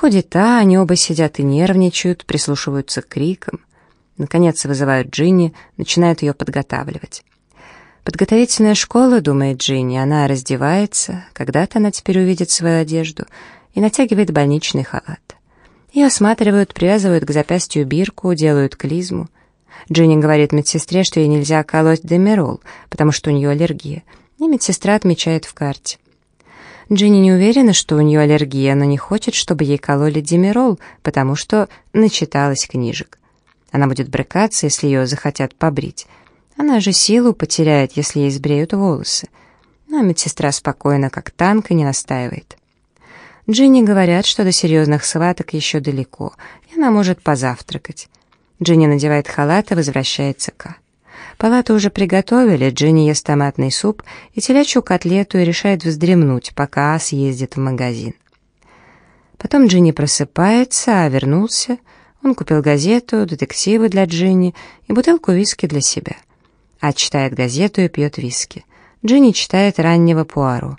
Приходит та, они оба сидят и нервничают, прислушиваются к крикам. Наконец вызывают Джинни, начинают ее подготавливать. Подготовительная школа, думает Джинни, она раздевается, когда-то она теперь увидит свою одежду, и натягивает больничный халат. Ее осматривают, привязывают к запястью бирку, делают клизму. Джинни говорит медсестре, что ей нельзя колоть демерол, потому что у нее аллергия, и медсестра отмечает в карте. Джинни не уверена, что у нее аллергия, но не хочет, чтобы ей кололи демерол, потому что начиталась книжек. Она будет брыкаться, если ее захотят побрить. Она же силу потеряет, если ей сбреют волосы. Но медсестра спокойно, как танк, и не настаивает. Джинни говорят, что до серьезных схваток еще далеко, и она может позавтракать. Джинни надевает халат и возвращается к. Палату уже приготовили, Джинни ест томатный суп и телячью котлету и решает вздремнуть, пока съездит в магазин. Потом Джинни просыпается, а вернулся. Он купил газету, детективы для Джинни и бутылку виски для себя. А читает газету и пьет виски. Джинни читает раннего Пуаро.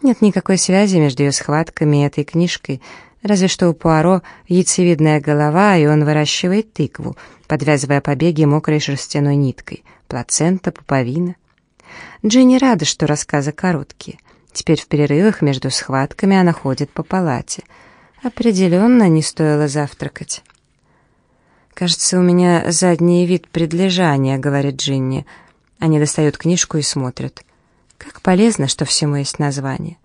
Нет никакой связи между ее схватками и этой книжкой, разве что у Пуаро яйцевидная голова, и он выращивает тыкву, подвязывая побеги мокрой шерстяной ниткой, плацента, пуповина. Джинни рада, что рассказы короткие. Теперь в перерывах между схватками она ходит по палате. Определенно не стоило завтракать. «Кажется, у меня задний вид предлежания», — говорит Джинни. Они достают книжку и смотрят. Как полезно, что всему есть название.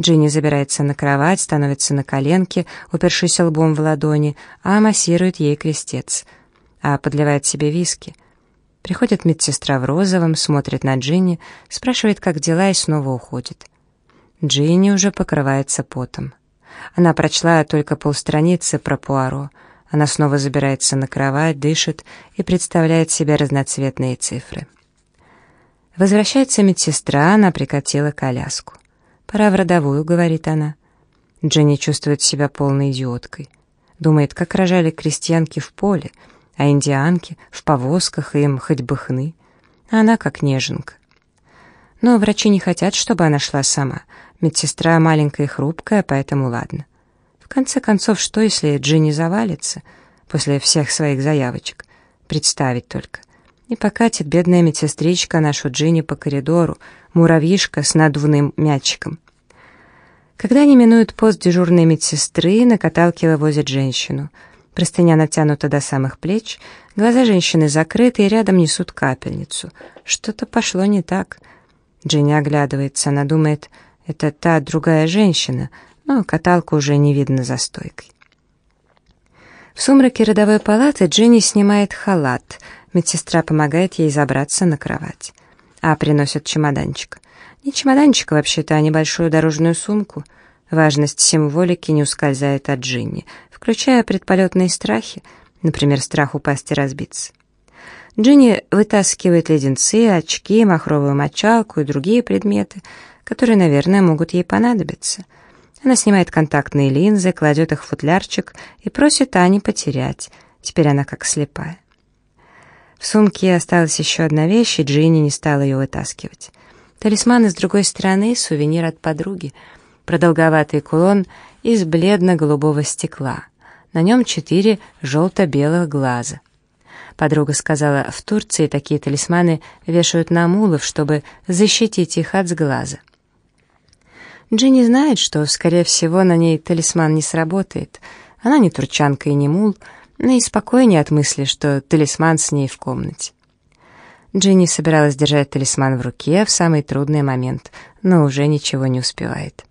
Джинни забирается на кровать, становится на коленки, упершись лбом в ладони, а массирует ей крестец. А подливает себе виски. Приходит медсестра в розовом, смотрит на Джинни, спрашивает, как дела, и снова уходит. Джинни уже покрывается потом. Она прочла только полстраницы про Пуаро — она снова забирается на кровать, дышит и представляет себе разноцветные цифры. Возвращается медсестра, она прикатила коляску. «Пора в родовую», — говорит она. Дженни чувствует себя полной идиоткой. Думает, как рожали крестьянки в поле, а индианки в повозках им хоть бы хны. А она как неженка. Но врачи не хотят, чтобы она шла сама. Медсестра маленькая и хрупкая, поэтому ладно конце концов, что если Джинни завалится после всех своих заявочек? Представить только. И покатит бедная медсестричка нашу Джинни по коридору, муравьишка с надувным мячиком. Когда они минуют пост дежурной медсестры, на каталке вывозят женщину. Простыня натянута до самых плеч, глаза женщины закрыты и рядом несут капельницу. Что-то пошло не так. Джинни оглядывается, она думает, это та другая женщина — но каталку уже не видно за стойкой. В сумраке родовой палаты Дженни снимает халат. Медсестра помогает ей забраться на кровать. А приносит чемоданчик. Не чемоданчик вообще-то, а небольшую дорожную сумку. Важность символики не ускользает от Джинни, включая предполетные страхи, например, страх упасть и разбиться. Джинни вытаскивает леденцы, очки, махровую мочалку и другие предметы, которые, наверное, могут ей понадобиться — она снимает контактные линзы, кладет их в футлярчик и просит Ани потерять. Теперь она как слепая. В сумке осталась еще одна вещь, и Джинни не стала ее вытаскивать. Талисман с другой стороны, сувенир от подруги. Продолговатый кулон из бледно-голубого стекла. На нем четыре желто-белых глаза. Подруга сказала, в Турции такие талисманы вешают на мулов, чтобы защитить их от сглаза. Джинни знает, что, скорее всего, на ней талисман не сработает. Она не турчанка и не мул, но и спокойнее от мысли, что талисман с ней в комнате. Джинни собиралась держать талисман в руке в самый трудный момент, но уже ничего не успевает.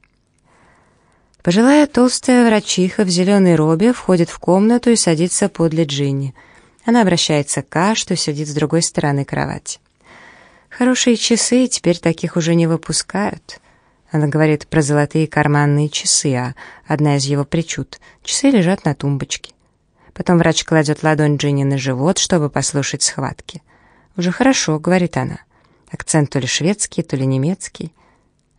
Пожилая толстая врачиха в зеленой робе входит в комнату и садится подле Джинни. Она обращается к Ка, что сидит с другой стороны кровати. «Хорошие часы, теперь таких уже не выпускают». Она говорит про золотые карманные часы, а одна из его причуд — часы лежат на тумбочке. Потом врач кладет ладонь Джинни на живот, чтобы послушать схватки. «Уже хорошо», — говорит она. Акцент то ли шведский, то ли немецкий.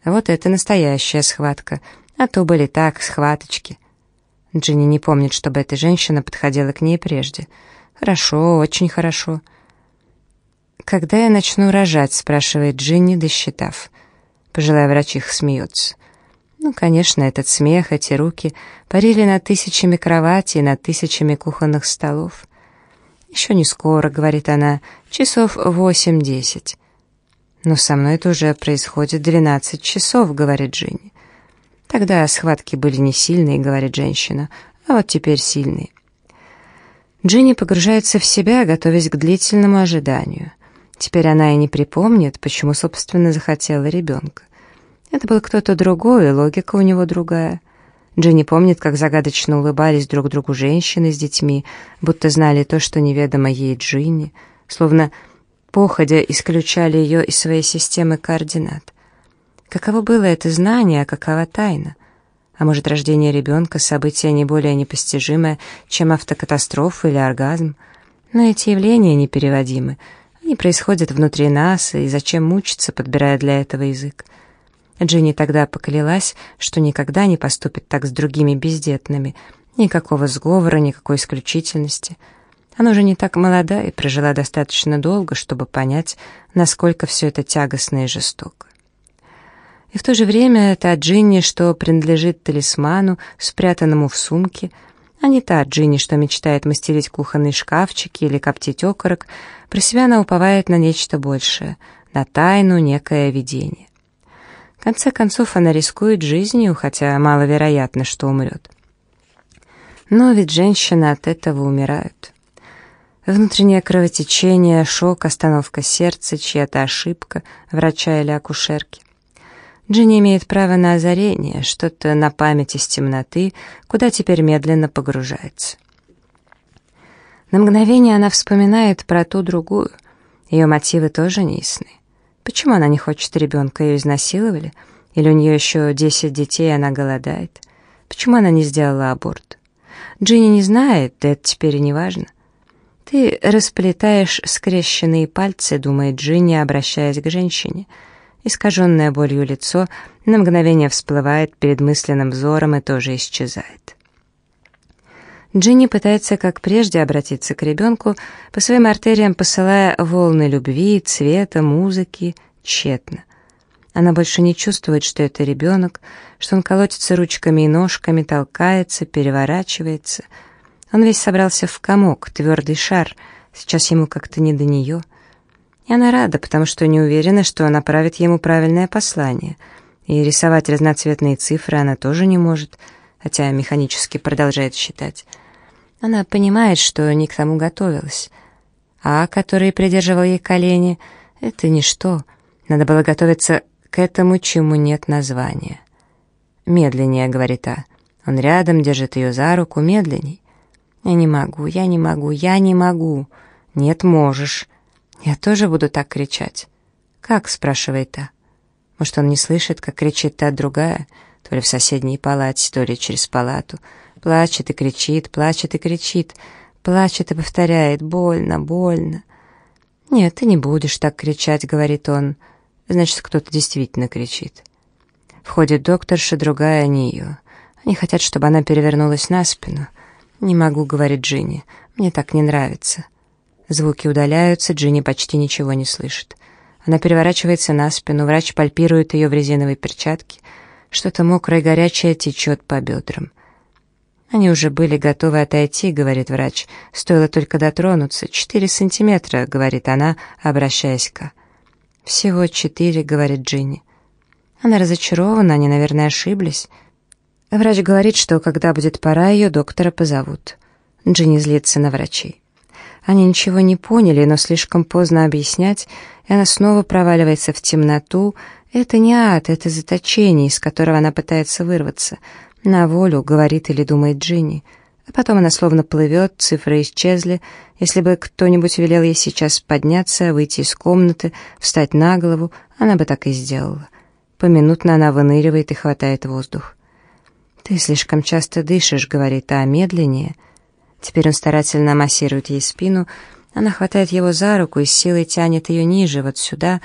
Вот это настоящая схватка, а то были так, схваточки. Джинни не помнит, чтобы эта женщина подходила к ней прежде. «Хорошо, очень хорошо». «Когда я начну рожать?» — спрашивает Джинни, досчитав. Пожилая врачиха смеется. Ну, конечно, этот смех, эти руки парили над тысячами кроватей, над тысячами кухонных столов. «Еще не скоро», — говорит она, — «часов восемь-десять». «Но со мной это уже происходит двенадцать часов», — говорит Джинни. «Тогда схватки были не сильные», — говорит женщина, — «а вот теперь сильные». Джинни погружается в себя, готовясь к длительному ожиданию. Теперь она и не припомнит, почему, собственно, захотела ребенка. Это был кто-то другой, логика у него другая. Дженни помнит, как загадочно улыбались друг другу женщины с детьми, будто знали то, что неведомо ей Джинни, словно походя исключали ее из своей системы координат. Каково было это знание, а какова тайна? А может, рождение ребенка — событие не более непостижимое, чем автокатастрофа или оргазм? Но эти явления непереводимы. Они происходят внутри нас, и зачем мучиться, подбирая для этого язык? Джинни тогда поклялась, что никогда не поступит так с другими бездетными. Никакого сговора, никакой исключительности. Она уже не так молода и прожила достаточно долго, чтобы понять, насколько все это тягостно и жестоко. И в то же время та Джинни, что принадлежит талисману, спрятанному в сумке, а не та Джинни, что мечтает мастерить кухонные шкафчики или коптить окорок, про себя она уповает на нечто большее, на тайну, некое видение. Конце концов, она рискует жизнью, хотя маловероятно, что умрет. Но ведь женщины от этого умирают. Внутреннее кровотечение, шок, остановка сердца, чья-то ошибка, врача или акушерки. Джинни имеет право на озарение, что-то на память из темноты, куда теперь медленно погружается. На мгновение она вспоминает про ту другую. Ее мотивы тоже не ясны. Почему она не хочет ребенка, ее изнасиловали? Или у нее еще десять детей, и она голодает? Почему она не сделала аборт? Джинни не знает, да это теперь и не важно. «Ты расплетаешь скрещенные пальцы», — думает Джинни, обращаясь к женщине. Искаженное болью лицо на мгновение всплывает перед мысленным взором и тоже исчезает. Джинни пытается, как прежде, обратиться к ребенку, по своим артериям посылая волны любви, цвета, музыки, тщетно. Она больше не чувствует, что это ребенок, что он колотится ручками и ножками, толкается, переворачивается. Он весь собрался в комок, твердый шар, сейчас ему как-то не до нее. И она рада, потому что не уверена, что направит ему правильное послание. И рисовать разноцветные цифры она тоже не может, хотя механически продолжает считать. Она понимает, что не к тому готовилась. А, который придерживал ей колени, это ничто. Надо было готовиться к этому, чему нет названия. «Медленнее», — говорит А. Он рядом, держит ее за руку, медленней. «Я не могу, я не могу, я не могу». «Нет, можешь». «Я тоже буду так кричать». «Как?» — спрашивает та. Может, он не слышит, как кричит та другая, то ли в соседней палате, то ли через палату. Плачет и кричит, плачет и кричит, плачет и повторяет «больно, больно». «Нет, ты не будешь так кричать», — говорит он. Значит, кто-то действительно кричит. Входит докторша, другая, не ее. Они хотят, чтобы она перевернулась на спину. «Не могу», — говорит Джинни, — «мне так не нравится». Звуки удаляются, Джинни почти ничего не слышит. Она переворачивается на спину, врач пальпирует ее в резиновой перчатке. Что-то мокрое и горячее течет по бедрам. Они уже были готовы отойти, говорит врач. Стоило только дотронуться. Четыре сантиметра, говорит она, обращаясь к. Всего четыре, говорит Джинни. Она разочарована, они, наверное, ошиблись. Врач говорит, что когда будет пора, ее доктора позовут. Джинни злится на врачей. Они ничего не поняли, но слишком поздно объяснять, и она снова проваливается в темноту. Это не ад, это заточение, из которого она пытается вырваться — на волю, говорит или думает Джинни. А потом она словно плывет, цифры исчезли. Если бы кто-нибудь велел ей сейчас подняться, выйти из комнаты, встать на голову, она бы так и сделала. Поминутно она выныривает и хватает воздух. «Ты слишком часто дышишь», — говорит, — «а медленнее». Теперь он старательно массирует ей спину. Она хватает его за руку и с силой тянет ее ниже, вот сюда.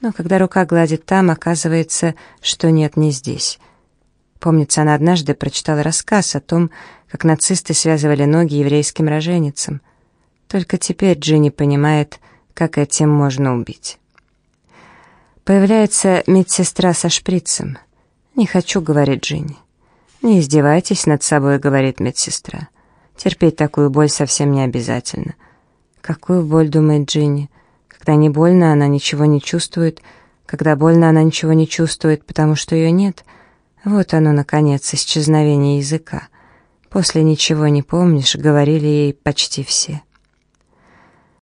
Но когда рука гладит там, оказывается, что нет, не здесь. Помнится, она однажды прочитала рассказ о том, как нацисты связывали ноги еврейским роженицам. Только теперь Джинни понимает, как этим можно убить. Появляется медсестра со шприцем. «Не хочу», — говорит Джинни. «Не издевайтесь над собой», — говорит медсестра. «Терпеть такую боль совсем не обязательно». «Какую боль?» — думает Джинни. «Когда не больно, она ничего не чувствует. Когда больно, она ничего не чувствует, потому что ее нет. Вот оно, наконец, исчезновение языка. После «ничего не помнишь» говорили ей почти все.